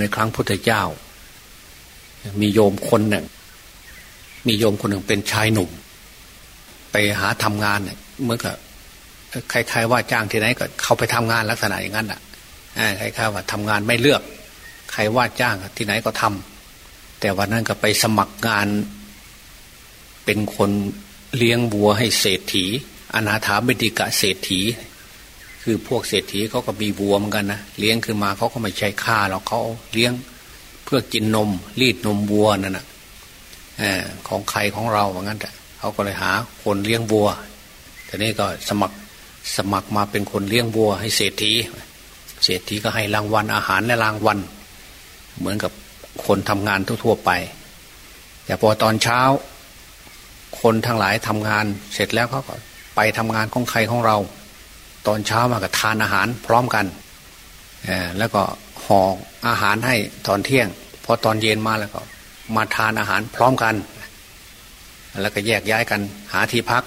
ในครั้งพุทธเจ้า มีโยมคนหนึ่ง มีโยมคนหนึ่งเป็นชายหนุ่ม ไปหาทำงานเนี่ยเมื่อกับใครๆว่าจ้างที่ไหนก็เขาไปทำงานลักษณะอย่างนั้นอะใครๆว่าทำงานไม่เลือก ใครว่าจ้างที่ไหนก็ทำแต่วันนั้นก็ไปสมัครงาน เป็นคนเลี้ยงวัวให้เศรษฐีอนาถาเบดิกะเศรษฐี คือพวกเศรษฐีเขาก็มีวัวเหมือนกันนะเลี้ยงขึ้นมาเขาก็ไม่ใช้ค่าหรอกเขาเลี้ยงเพื่อกินนม รีดนมวัวนั่นนะของใครของเราเหมือนกันแต่เขาก็เลยหาคนเลี้ยงวัวแต่นี้ก็สมัครสมัครมาเป็นคนเลี้ยงวัว ให้เศรษฐี เศรษฐีก็ให้รางวัลอาหารและรางวัลเหมือนกับคนทำงานทั่วๆไป แต่พอตอนเช้า คนทั้งหลายทำงานเสร็จแล้วเขาก็ไปทำงานของใครของเรา ตอนเช้ามาก็ทานอาหารพร้อมกันแล้วก็ห่ออาหารให้ตอนเที่ยง พอตอนเย็นมาแล้วก็ มาทานอาหารพร้อมกัน แล้วก็แยกย้ายกันหาที่พัก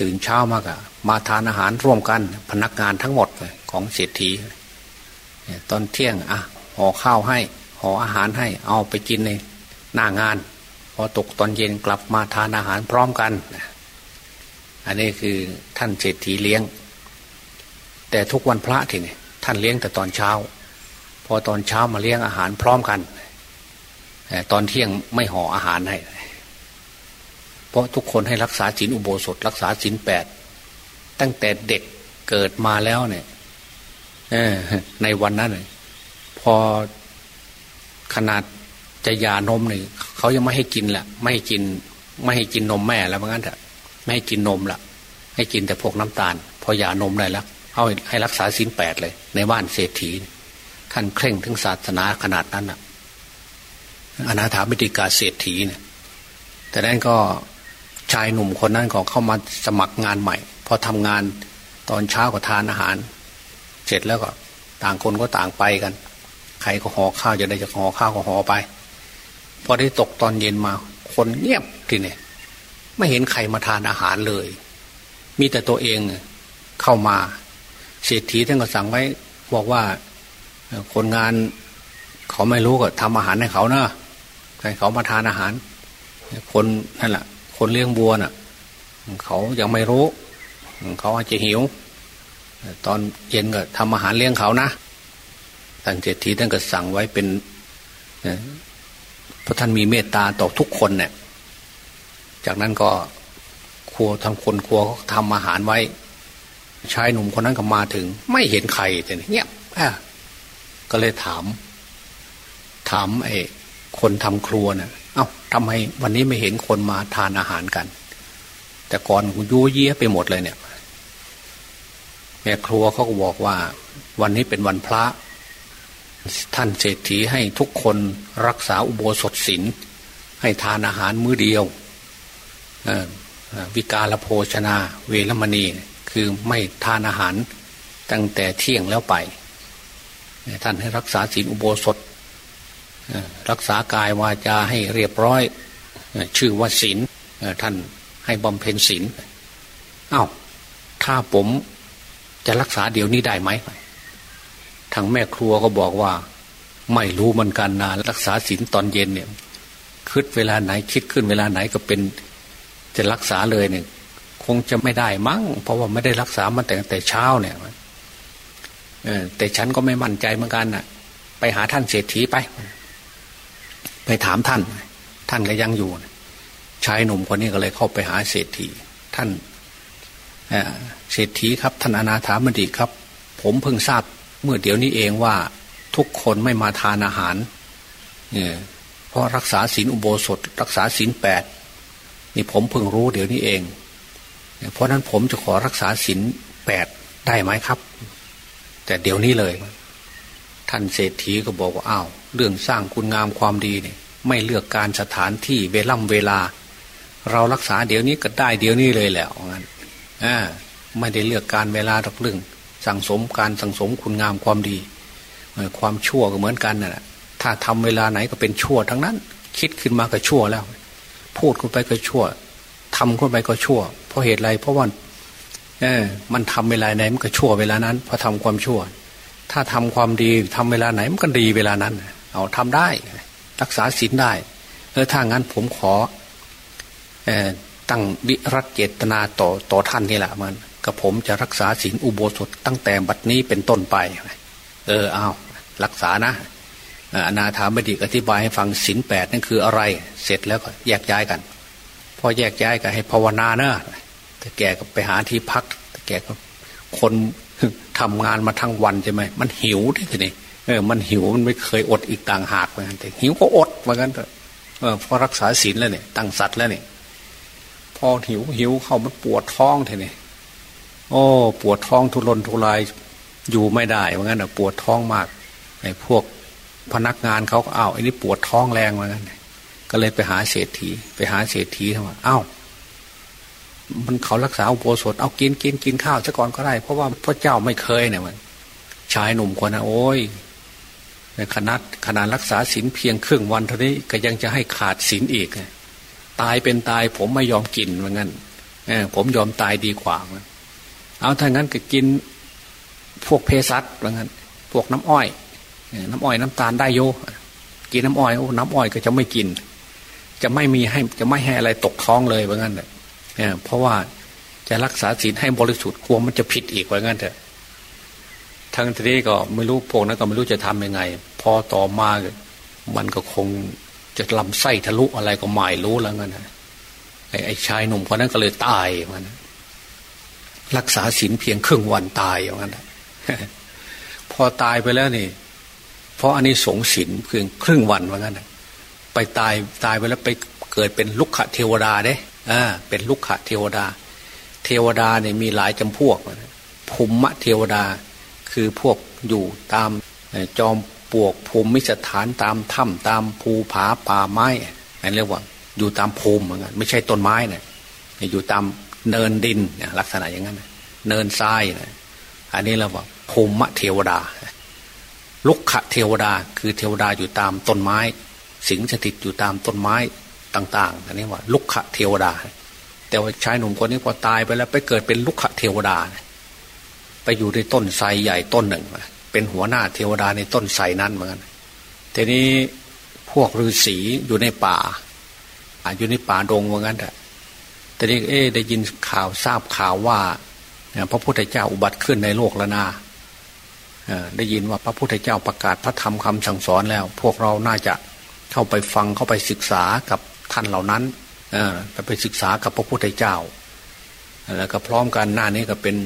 ตื่นเช้ามากะมาทานอาหารร่วมกัน พนักงานทั้งหมดของเศรษฐีตอนเที่ยงอะห่อข้าวให้ห่ออาหารให้เอาไปกินในหน้างาน พอตกตอนเย็นกลับมาทานอาหารพร้อมกัน อันนี้คือท่านเศรษฐีเลี้ยง แต่ทุกวันพระทีนี่ท่านเลี้ยงแต่ตอนเช้า พอตอนเช้ามาเลี้ยงอาหารพร้อมกันตอนเที่ยงไม่ห่ออาหารให้ เพราะทุกคนให้รักษาศีลอุโบสถ รักษาศีลแปดตั้งแต่เด็กเกิดมาแล้วเนี่ยในวันนั้นพอขนาดจะยานมเนี่ยเขายังไม่ให้กินแหละไม่ให้กิน ไม่ให้กินนมแม่แล้วเพราะงั้นเถอะไม่ให้กินนมละให้กินแต่พวกน้ำตาล พอยานมได้แล้ว เอาให้รักษาศีลแปดเลย ในบ้านเศรษฐีท่านเคร่งถึงศาสนาขนาดนั้นอะอนาถาบิติกาเศรษฐีเนี่ย แต่นั้นก็ชายหนุ่มคนนั้นก็เข้ามาสมัครงานใหม่ พอทำงานตอนเช้าก็ทานอาหาร เสร็จแล้วก็ต่างคนก็ต่างไปกัน ใครก็ห่อข้าวจะได้จะห่อข้าวก็ห่อไป พอได้ตกตอนเย็นมา คนเงียบทีเนี่ยไม่เห็นใครมาทานอาหารเลย มีแต่ตัวเองเข้ามา เศรษฐีท่านก็สั่งไว้ บอกว่าคนงานเขาไม่รู้ก็ทำอาหารให้เขาเนะให้เขามาทานอาหาร คนนั่นแหละคนเลี้ยงบัวน่ะ เขายังไม่รู้ เขาอาจจะหิว ตอนเย็นก็ทำอาหารเลี้ยงเขานะท่านเจตีท่านก็สั่งไว้เป็นเพราะท่านมีเมตตาต่อทุกคนเนี่ย จากนั้นก็ครัวทำคนครัวเขาทำอาหารไว้ ชายหนุ่มคนนั้นก็มาถึง ไม่เห็นใครแต่เงียบก็เลยถาม ถามไอ้คนทำครัวนะ่ยเอา้าทำไมวันนี้ไม่เห็นคนมาทานอาหารกัน แต่ก่อนกูยูเยี่ยไปหมดเลยเนี่ย แม่ครัวเขาก็บอกว่า วันนี้เป็นวันพระ ท่านเศรษฐีให้ทุกคนรักษาอุโบสถศีลให้ทานอาหารมื้อเดียววิกาลโภชนา เวรมณี คือไม่ทานอาหารตั้งแต่เที่ยงแล้วไป ท่านให้รักษาศีลอุโบสถ รักษากายวาจาให้เรียบร้อย ชื่อว่าศีลท่านให้บำเพ็ญศีลอา้าวถ้าผมจะรักษาเดี๋ยวนี้ได้ไหมทางแม่ครัวก็บอกว่า ไม่รู้มันกันนานรักษาศีลตอนเย็นเนี่ยคิดเวลาไหนคิดขึ้นเวลาไหนก็เป็นจะรักษาเลยเนี่ย คงจะไม่ได้มั้งเพราะว่าไม่ได้รักษามันแต่แต่เช้าเนี่ยแต่ฉันก็ไม่มั่นใจเหมือนกันน่ะ ไปหาท่านเศรษฐีไป ไปถามท่าน ท่านก็ยังอยู่ชายหนุ่มคนนี้ก็เลยเข้าไปหาเศรษฐี ท่านเศรษฐีครับ ท่านอนาถามดีครับ ผมเพิ่งทราบเมื่อเดี๋ยวนี้เองว่าทุกคนไม่มาทานอาหารเนี่ยเพราะรักษาศีลอุโบสถ รักษาศีลแปดนี่ผมเพิ่งรู้เดี๋ยวนี้เอง เพราะนั้นผมจะขอรักษาศีลแปดได้ไหมครับ แต่เดี๋ยวนี้เลย ท่านเศรษฐีก็บอกว่าอ้าวเรื่องสร้างคุณงามความดีเนี่ย ไม่เลือกการสถานที่เวล่ำเวลา เรารักษาเดี๋ยวนี้ก็ได้เดี๋ยวนี้เลยแหละงั้นอ่าไม่ได้เลือกการเวลาหรอกเรื่องสั่งสมการสั่งสมคุณงามความดีความชั่วก็เหมือนกันน่ะถ้าทำเวลาไหนก็เป็นชั่วทั้งนั้น คิดขึ้นมาก็ชั่วแล้ว พูดขึ้นไปก็ชั่วทำขึ้นไปก็ชั่ว ราะเหตุไรเพราะว่าเออมันทำเวลาไหนมันก็ชั่วเวลานั้นพอทำความชั่ว ถ้าทำความดีทำเวลาไหนมันก็ดีเวลานั้น เอาทำได้ รักษาศีลได้เออถ้างั้นผมขออตั้งวิรัตเจตนาต่อต่อท่านนี่แหละมันกับผมจะรักษาศีลอุโบสถตั้งแต่บัดนี้เป็นต้นไป เออเอารักษานะอนาถามดิกอธิบายให้ฟังศีลแปดนั่นคืออะไร เสร็จแล้วก็แยกย้ายกัน พอแยกย้ายก็ให้ภาวนาเนอะ แต่แกก็ไปหาที่พัก แต่แกก็คนทำงานมาทั้งวันใช่ไหมมันหิวทีนี้เออ มันหิวมันไม่เคยอดอีกต่างหากเหมือนกันแต่หิวก็อดเหมือนกันเถอะเออพอรักษาศีลแล้วเนี่ยตั้งสัตว์แล้วเนี่ยพอหิวหิวเข้ามันปวดท้องทีนี้โอ้ปวดท้องทุรนทุรายอยู่ไม่ได้เหมือนกันปวดท้องมากไอ้พวกพนักงานเขาก็เอาไอ้นี่ปวดท้องแรงเหมือนกันก็เลยไปหาเศรษฐี ไปหาเศรษฐีทำไมอ้าว มันเขารักษาอุโบสถเอากินกินกินข้าวซะก่อนก็ได้ เพราะว่าพระเจ้าไม่เคยเนี่ยมันชายหนุ่มคนนะโอ้ยในขนาดขนาดรักษาศีลเพียงครึ่งวันเท่านี้ก็ยังจะให้ขาดศีลอีกตายเป็นตายผมไม่ยอมกินเหมือนกันผมยอมตายดีกว่าเอาถ้างั้นก็กินพวกเพสัตเหมือนกันพวกน้ำอ้อยน้ำอ้อยน้ำตาลได้โยกินน้ำอ้อยโอ้น้ำอ้อยก็จะไม่กิน จะไม่มีให้จะไม่ให้อะไรตกท้องเลยเหมือนกันเลย เพราะว่าจะรักษาศีลให้บริสุทธิ์กลัวมันจะผิดอีกว่างั้นเถอะทั้งทีนี้ก็ไม่รู้พวกนั้นก็ไม่รู้จะทำยังไง พอต่อมามันก็คงจะลำไส้ทะลุอะไรก็ไม่รู้แล้วงั้นไอ้ไอ้ชายหนุ่มคนนั้นก็เลยตายมันรักษาศีลเพียงครึ่งวันตายอย่างนั้นพอตายไปแล้วนี่ เพราะอันนี้สงศีลเพียงครึ่งวันว่างั้นไปตายตายไปแล้วไปเกิดเป็นลุกขเทวดาเด้อ่า เป็นลุกขะเทวดา เทวดาเนี่ยมีหลายจำพวกภูมิเทวดาคือพวกอยู่ตามจอมปวกภูมิสถานตามถ้ำตามภูผาป่าไม้อันเรียกว่าอยู่ตามภูมิเหมือนกันไม่ใช่ต้นไม้เนี่ยอยู่ตามเนินดินลักษณะอย่างนั้นเนินทรายนะอันนี้เราบอกภูมิเทวดา ลุกขะเทวดา คือเทวดาอยู่ตามต้นไม้ สิงสถิตอยู่ตามต้นไม้ ต่างๆอันนี้ว่าลุกขะเทวดา แต่ว่าชายหนุ่มคนนี้พอตายไปแล้วไปเกิดเป็นลุกขะเทวดา ไปอยู่ในต้นไทรใหญ่ต้นหนึ่ง เป็นหัวหน้าเทวดาในต้นไทรนั้นเหมือนกันทีนี้พวกฤาษีอยู่ในป่าอยู่ในป่าดงเหมือนกันแต่นี้เอ๊ได้ยินข่าวทราบข่าวว่าพระพุทธเจ้าอุบัติขึ้นในโลกแล้วนาได้ยินว่าพระพุทธเจ้าประกาศพระธรรมคำสั่งสอนแล้ว พวกเราน่าจะเข้าไปฟังเข้าไปศึกษากับ ท่านเหล่านั้นไปไปศึกษากับพระพุทธเจ้า แล้วก็พร้อมกันหน้านี้ก็เป็น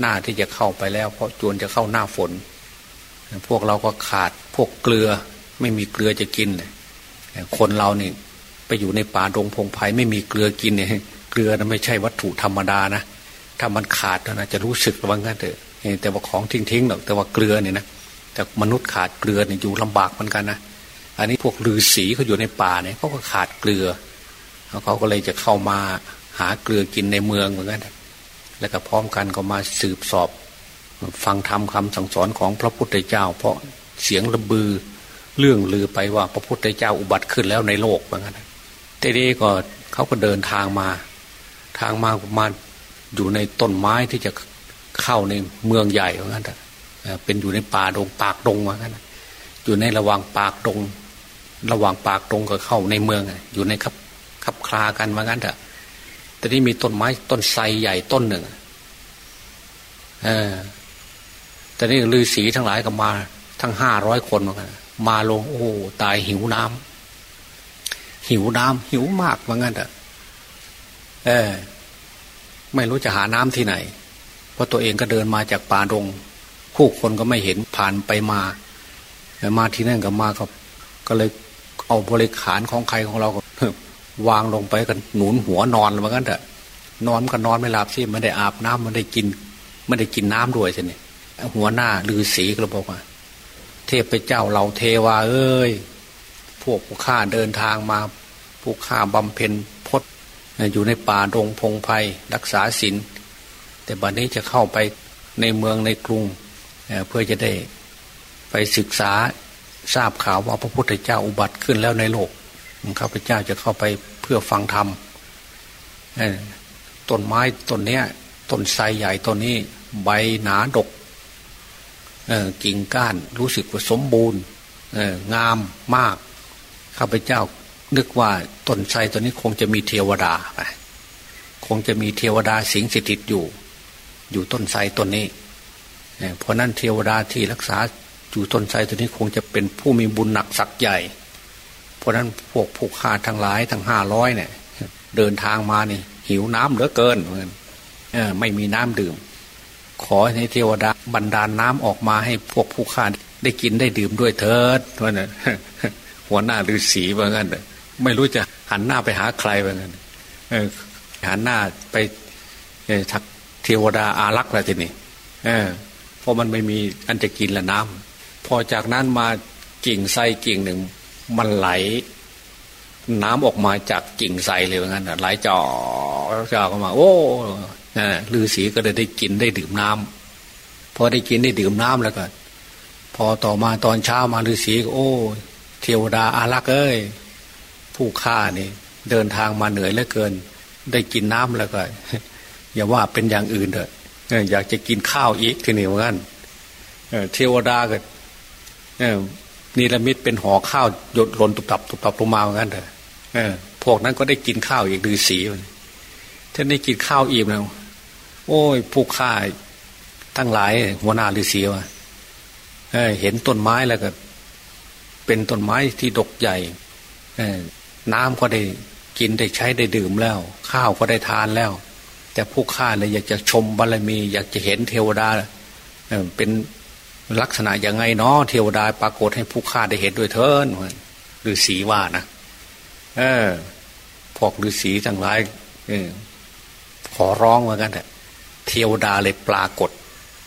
หน้าที่จะเข้าไปแล้ว เพราะจวนจะเข้าหน้าฝน พวกเราก็ขาดพวกเกลือไม่มีเกลือจะกินคนเราเนี่ยไปอยู่ในป่าดงพงไพ่ไม่มีเกลือกินเนี่ยเกลือนะไม่ใช่วัตถุธรรมดานะถ้ามันขาดนะจะรู้สึกว่างั้นเถอะแต่ว่าของทิ้งๆหรอกแต่ว่าเกลือเนี่ยนะแต่มนุษย์ขาดเกลือเนี่ยอยู่ลำบากเหมือนกันนะ อันนี้พวกฤาษีเขาอยู่ในป่าเนี่ยเขาก็ขาดเกลือเขาก็เลยจะเข้ามาหาเกลือกินในเมืองเหมือนกันแล้วก็พร้อมกันก็มาสืบสอบ ฟังธรรมคาสั่งสอนของพระพุทธเจ้า เพราะเสียงระบือเรื่องลือไปว่าพระพุทธเจ้าอุบัติขึ้นแล้วในโลกเหมือนกันทีนี้ก็เขาก็เดินทางมา ทางมาประมาณอยู่ในต้นไม้ที่จะเข้าในเมืองใหญ่เหมือนกันเป็นอยู่ในป่าดงปากดงเหมือนกันอยู่ในระหว่างปากดง ระหว่างปากตรงกับเข้าในเมืองอยู่ในคับคับคลากันว่างั้นเถอะแต่นี่มีต้นไม้ต้นไทรใหญ่ต้นหนึ่งเออแต่นี่ลือสีทั้งหลายก็มา ทั้งห้าร้อยคนเหมือนกันมาลงโอ้ตายหิวน้ำหิวน้ำหิวมากว่างั้นเถอะเออ ไม่รู้จะหาน้ำที่ไหน เพราะตัวเองก็เดินมาจากป่าดงผู้คนก็ไม่เห็นผ่านไปมา มาที่นั่นก็มาก็ก็เลย เอาบริขารของใครของเราก็วางลงไปกันหนุนหัวนอนเหมือนกันเถอะนอนก็นอนไม่หลับสิไม่ได้อาบน้ำไม่ได้กินไม่ได้กินน้ำด้วยสิเนี่ยหัวหน้าลือสีก็บอกว่า เทพเจ้าเราเทวาเอ้ยพวกผู้ข้าเดินทางมาผู้ข้าบำเพ็ญพศอยู่ในป่าดงพงไพ่รักษาศีลแต่บัดนี้จะเข้าไปในเมืองในกรุงเพื่อจะได้ไปศึกษา ทราบข่าวว่าพระพุทธเจ้าอุบัติขึ้นแล้วในโลกข้าพเจ้าจะเข้าไปเพื่อฟังธรรมต้นไม้ต้นเนี้ยต้นไทรใหญ่ต้นนี้ ใบหนาดกกิ่งก้านรู้สึกว่าสมบูรณ์งามมาก ข้าพเจ้านึกว่าต้นไทรตัวนี้คงจะมีเทวดาคงจะมีเทวดาสิงสถิตอยู่ อยู่ต้นไทรต้นนี้เพราะนั้นเทวดาที่รักษา อยู่ต้นไทรตัวนี้คงจะเป็นผู้มีบุญหนักสักใหญ่ เพราะนั้นพวกผู้ฆ่าทั้งหลายทั้งห้าร้อยเนี่ย เดินทางมานี่ หิวน้ำเหลือเกินเหมือนไม่มีน้ำดื่ม ขอให้เทวดาบันดาลน้ำออกมาให้พวกผู้ฆ่าได้กินได้ดื่มด้วยเถิดว่าน่ะหัวหน้าฤาษีว่างั้นไม่รู้จะหันหน้าไปหาใครว่างั้นหันหน้าไปทักเทวดาอารักษ์อะไรทีนี้เพราะมันไม่มีอันจะกินละน้ำ อจากนั้นมากิ่งไส้กิ่งหนึ่ง มันไหล น้ำออกมาจากกิ่งไส้เลยว่างั้นไหลจ่อจ่อเข้ามา โอ้ฤาษีก็ได้ได้กินได้ดื่มน้ำพอได้กินได้ดื่มน้ำแล้วก็พอต่อมาตอนเช้ามาฤาษีก็โอ้ เทวดาอารักษ์เอ้ยผู้ฆ่านี่ เดินทางมาเหนื่อยเหลือเกิน ได้กินน้ำแล้วก็ อย่าว่าเป็นอย่างอื่นเถอะอยากจะกินข้าวอีกทีนี้เหมือนกันเทวดาก็ นิรมิตเป็นห่อข้าวหยดหล่นตุบตับตุบตับลงมาเหมือนกันเถอะพวกนั้นก็ได้กินข้าวอีกดือสีท่านได้กินข้าวอิ่มแล้วโอ้ยผู้ฆ่าทั้งหลายหัวหน้าฤาษีวะเห็นต้นไม้แล้วก็ เป็นต้นไม้ที่ดกใหญ่น้ำก็ได้กินได้ใช้ได้ดื่มแล้ว ข้าวก็ได้ทานแล้ว แต่ผู้ฆ่าเลยอยากจะชมบารมี อยากจะเห็นเทวดาเป็น ลักษณะอย่างไงเนาะเทวดาปรากฏให้ผู้ฆ่าได้เห็นด้วยเถินหรือสีว่านะเออพวกฤาษีทั้งหลายขอร้องเหมือนกันแต่เทวดาเลยปรากฏ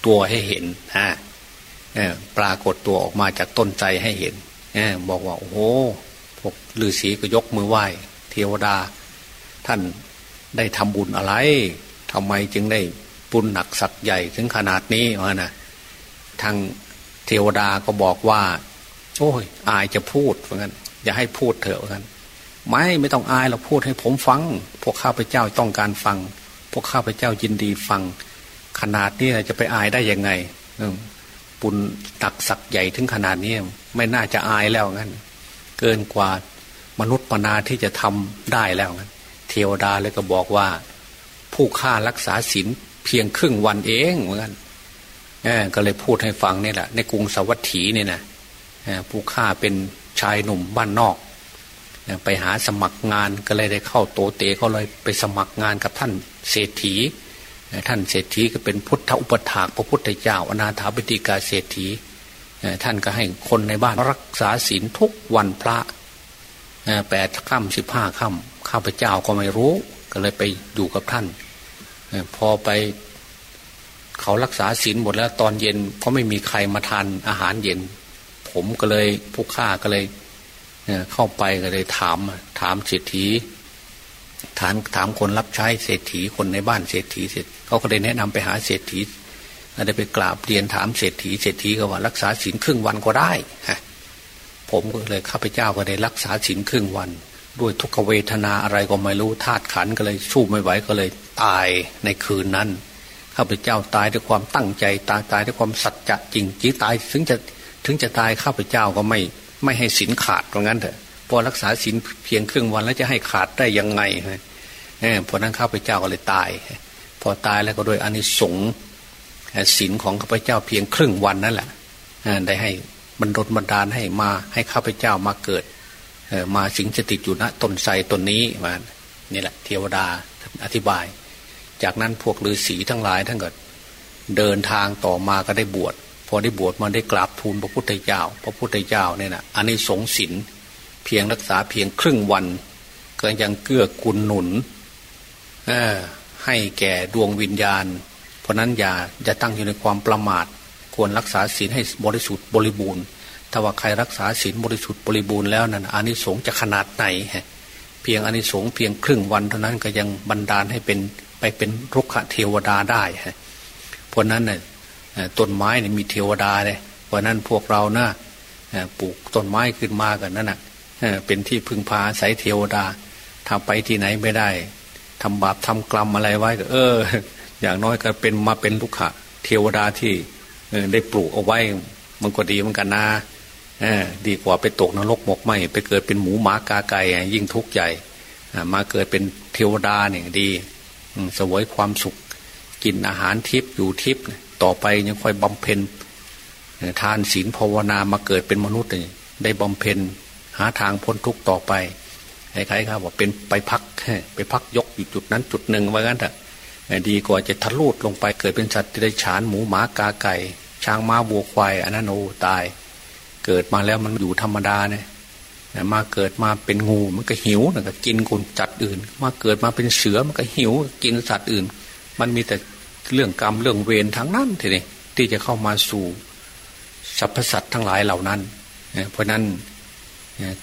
ตัวให้เห็นฮะปรากฏตัวออกมาจากต้นใจให้เห็นบอกว่า โอ้โหพวกฤาษีก็ยกมือไหว้ เทวดา ท่านได้ทำบุญอะไรทำไมจึงได้บุญหนักสักใหญ่ถึงขนาดนี้วะนะ ทางเทวดาก็บอกว่า โอ้ย อายจะพูดเหมือนกันอย่าให้พูดเถอะเหมือนกันไม่ไม่ต้องอายเราพูดให้ผมฟัง พวกข้าพเจ้าต้องการฟัง พวกข้าพเจ้ายินดีฟัง ขนาดนี้จะไปอายได้ยังไงบุญตักสักใหญ่ถึงขนาดนี้ไม่น่าจะอายแล้วงั้น เกินกว่ามนุษย์ปนาที่จะทำได้แล้วงั้น เทวดาเลยก็บอกว่า ผู้ฆ่ารักษาศีลเพียงครึ่งวันเองเหมือนกัน ก็เลยพูดให้ฟังนี่แหละ ในกรุงสวัสถีเนี่ยนะผู้ฆ่าเป็นชายหนุ่มบ้านนอก ไปหาสมัครงานก็เลยได้เข้าโตเตเขาเลยไปสมัครงานกับท่านเศรษฐี ท่านเศรษฐีก็เป็นพุทธอุปถากพระพุทธเจ้าอนาถาบิติกาเศรษฐี ท่านก็ให้คนในบ้านรักษาศีลทุกวันพระแปดค่ำสิบห้าค่ำข้าพเจ้าก็ไม่รู้ ก็เลยไปอยู่กับท่าน พอไป เขารักษาศีลหมดแล้วตอนเย็นก็ไม่มีใครมาทานอาหารเย็น ผมก็เลยผู้ฆ่าก็เลยเข้าไปก็เลยถาม ถามเศรษฐีถามถามคนรับใช้เศรษฐีคนในบ้านเศรษฐีเสร็จเขาก็เลยแนะนำไปหาเศรษฐีได้ไปกราบเรียนถามเศรษฐีเศรษฐีก็ว่ารักษาศีลครึ่งวันก็ได้ฮะผมก็เลยข้าพเจ้าก็ได้รักษาศีลครึ่งวัน ด้วยทุกเวทนาอะไรก็ไม่รู้ธาตุขันก็เลยสู้ไม่ไหวก็เลยตายในคืนนั้น ข้าพเจ้าตายด้วยความตั้งใจตายตายด้วยความสัจจะจริงจีตายถึงจะถึงจะตายข้าพเจ้าก็ไม่ไม่ให้ศีลขาดตรงนั้นเถอะพอรักษาศีลเพียงครึ่งวันแล้วจะให้ขาดได้ยังไงเนี่ยพอนั้นข้าพเจ้าก็เลยตาย พอตายแล้วก็โดยอนิสงส์ศีลของข้าพเจ้าเพียงครึ่งวันนั่นแหละได้ให้บรรดลบรรดาลให้มาให้ข้าพเจ้ามาเกิดมาสิงสถิตอยู่ณต้นไทรต้นนี้มานี่แหละ เทวดาอธิบาย จากนั้นพวกฤาษีทั้งหลายทั้งก็เดินทางต่อมาก็ได้บวชพอได้บวชมาได้กราบทูลพระพุทธเจ้า พระพุทธเจ้าเนี่ยนะอันนี้สงสินเพียงรักษาเพียงครึ่งวัน ก็ยังเกื้อกูลหนุนให้แก่ดวงวิญญาณ เพราะนั้นอย่าจะตั้งอยู่ในความประมาท ควรรักษาศีลให้บริสุทธิ์บริบูรณ์ถ้าว่าใครรักษาศีลบริสุทธิ์บริบูรณ์แล้วนั่นอานิสงส์จะขนาดไหน เพียงอานิสงส์เพียงครึ่งวันเท่านั้นก็ยังบันดาลให้เป็น เป็นรุกขเทวดาได้เพราะนั้นน่ยต้นไม้เนี่ยมีเทวดาเลยเพราะนั้นพวกเรานะปลูกต้นไม้ขึ้นมากันนั่นน่ะเป็นที่พึ่งพาอาศัยเทวดาทำไปที่ไหนไม่ได้ทำบาปทำกรรมอะไรไว้ก็ เออ อย่างน้อยก็เป็นมาเป็นลูกขะเทวดาที่ได้ปลูกเอาไว้มันก็ดีเหมือนกันนะดีกว่าไปตกนรกหมกไหมไปเกิดเป็นหมูหมากาไก่ยิ่งทุกข์ใหญ่มาเกิดเป็นเทวดาเนี่ยดี สวยความสุข กินอาหารทิพย์อยู่ทิพย์ต่อไปยังค่อยบำเพ็ญทานศีลภาวนามาเกิดเป็นมนุษย์ได้บำเพ็ญหาทางพ้นทุกข์ต่อไปคล้ายๆครับว่าเป็นไปพักไปพักยกอยู่จุดนั้นจุดหนึ่งว่างั้นเถอะดีกว่าจะทะลุลงไปเกิดเป็นสัตว์ที่ได้ฉานหมูหมากาไก่ ช้างม้าวัวควายอันนั้นโอ้ตาย เกิดมาแล้วมันอยู่ธรรมดาเนี่ย มาเกิดมาเป็นงูมันก็หิวมันก็กินคนจัดอื่น มาเกิดมาเป็นเสือมันก็หิวกินสัตว์อื่น มันมีแต่เรื่องกรรมเรื่องเวรทั้งนั้นทีนี้ที่จะเข้ามาสู่สรรพสัตว์ทั้งหลายเหล่านั้น เพราะนั้น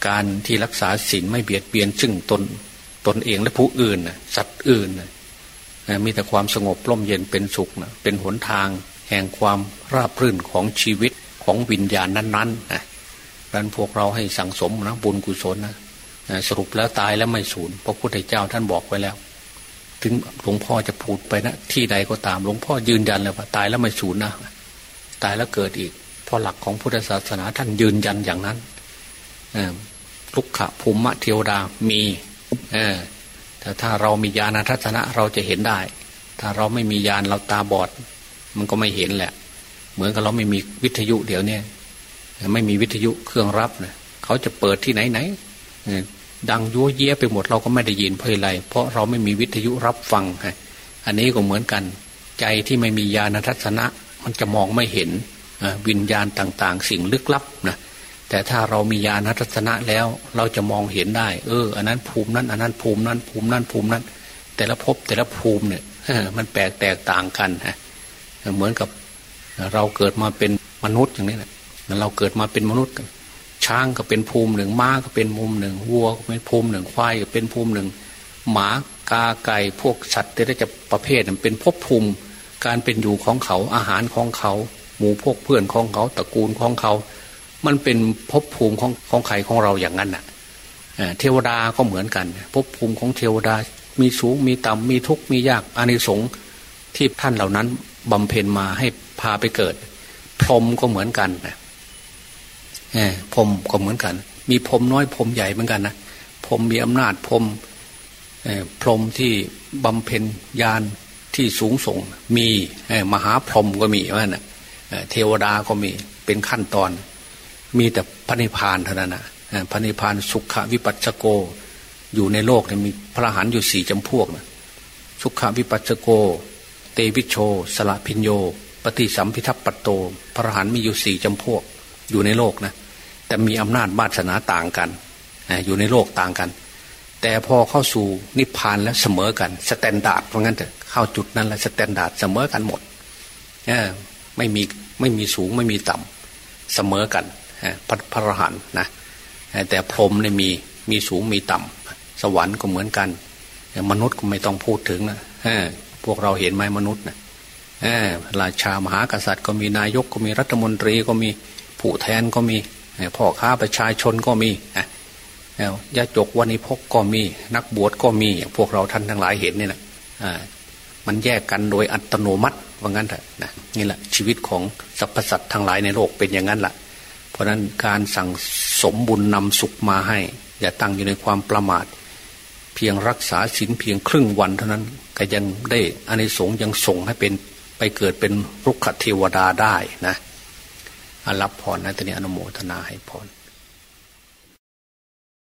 การที่รักษาศีลไม่เบียดเบียนซึ่งตนตนเองและผู้อื่นสัตว์อื่นมีแต่ความสงบร่มเย็นเป็นสุขเป็นหนทาง แห่งความราบรื่นของชีวิตของวิญญาณนั้นๆนะ นั้นพวกเราให้สั่งสมนะบุญกุศลนะสรุปแล้วตายแล้วไม่สูญพระพุทธเจ้าท่านบอกไว้แล้ว ถึงหลวงพ่อจะพูดไปนะที่ใดก็ตามหลวงพ่อยืนยันเลยว่าตายแล้วไม่สูญนะตายแล้วเกิดอีกเพราะหลักของพุทธศาสนาท่านยืนยันอย่างนั้นลุกขะภูมิเทวดามีแต่ถ้าเรามีญาณทัศนะเราจะเห็นได้ ถ้าเราไม่มีญาณเราตาบอด มันก็ไม่เห็นแหละ เหมือนกับเราไม่มีวิทยุเดี๋ยวนี้ ไม่มีวิทยุเครื่องรับเนะเขาจะเปิดที่ไหนไหนดังยั่วเยี้ยไปหมดเราก็ไม่ได้ยินเพราะอะไรเพราะเราไม่มีวิทยุรับฟังฮะอันนี้ก็เหมือนกัน ใจที่ไม่มีญาณทัศนะ มันจะมองไม่เห็นวิญญาณต่าง ๆ สิ่งลึกลับนะแต่ถ้าเรามีญาณทัศนะแล้ว เราจะมองเห็นได้ เออ อันนั้นภูมินั้น อันนั้นภูมินั้น ภูมินั้นภูมินั้น แต่ละภพแต่ละภูมิเนี่ยมันแปลกแตกต่างกันฮะเหมือนกับเราเกิดมาเป็นมนุษย์อย่างนี้แหละ เราเกิดมาเป็นมนุษย์ช้างก็เป็นภูมิหนึ่งม้าก็เป็นภูมิหนึ่งวัวก็เป็นภูมิหนึ่งควายก็เป็นภูมิหนึ่ง หมากาไก่พวกสัตว์ที่จะประเภทเป็นภพภูมิการเป็นอยู่ของเขาอาหารของเขา หมู่พวกเพื่อนของเขาตระกูลของเขา มันเป็นภพภูมิของของใครของเราอย่างนั้นน่ะเทวดาก็เหมือนกันภพภูมิของเทวดามีสูงมีต่ำมีทุกข์มียากอานิสงส์ที่ท่านเหล่านั้นบำเพ็ญมาให้พาไปเกิด พรหมก็เหมือนกันนะ พรมก็เหมือนกัน มีพรมน้อยพรมใหญ่เหมือนกันนะพรมมีอำนาจพรมพรมที่บำเพ็ญญาณที่สูงส่งมีมหาพรหมก็มีว่านะเทวดาก็มีเป็นขั้นตอน มีแต่พระนิพพานเท่านั้นนะพระนิพพานสุขวิปัสสโก อยู่ในโลกเนี่ยมีพระหันอยู่สี่จำพวกนะสุกขวิปัสสโก เตวิชโช ฉฬภิญโญ ปฏิสัมภิทัปปัตโต พระอรหันต์มีอยู่สี่จำพวก อยู่ในโลกนะ แต่มีอำนาจวาสนาต่างกัน อยู่ในโลกต่างกัน แต่พอเข้าสู่นิพพานแล้วเสมอกัน standard ว่างั้นเถอะเข้าจุดนั้นแล้ว standard เสมอกันหมดไม่มีไม่มีสูงไม่มีต่ำเสมอกันพระอรหันต์นะแต่พรหมเนี่ยมีมีสูงมีต่ำสวรรค์ก็เหมือนกัน มนุษย์ก็ไม่ต้องพูดถึงนะพวกเราเห็นไหมมนุษย์นะราชามหากษัตริย์ก็มีนายกก็มีรัฐมนตรีก็มีผู้แทนก็มี พ่อค้าประชาชนก็มียาจกวันิพกก็มีนักบวชก็มีพวกเราท่านทั้งหลายเห็นนี่แหละมันแยกกันโดยอัตโนมัติว่างั้นเถอะนะนี่แหละชีวิตของสรรพสัตว์ทั้งหลายในโลกเป็นอย่างนั้นแหละเพราะนั้นการสั่งสมบุญนำสุขมาให้ อย่าตั้งอยู่ในความประมาท เพียงรักษาศีลเพียงครึ่งวันเท่านั้นก็ยังได้อานิสงส์ยังส่งให้เป็นไปเกิดเป็นรุกขเทวดาได้นะ รับพรนะตอนนี้อนุโมทนาให้พร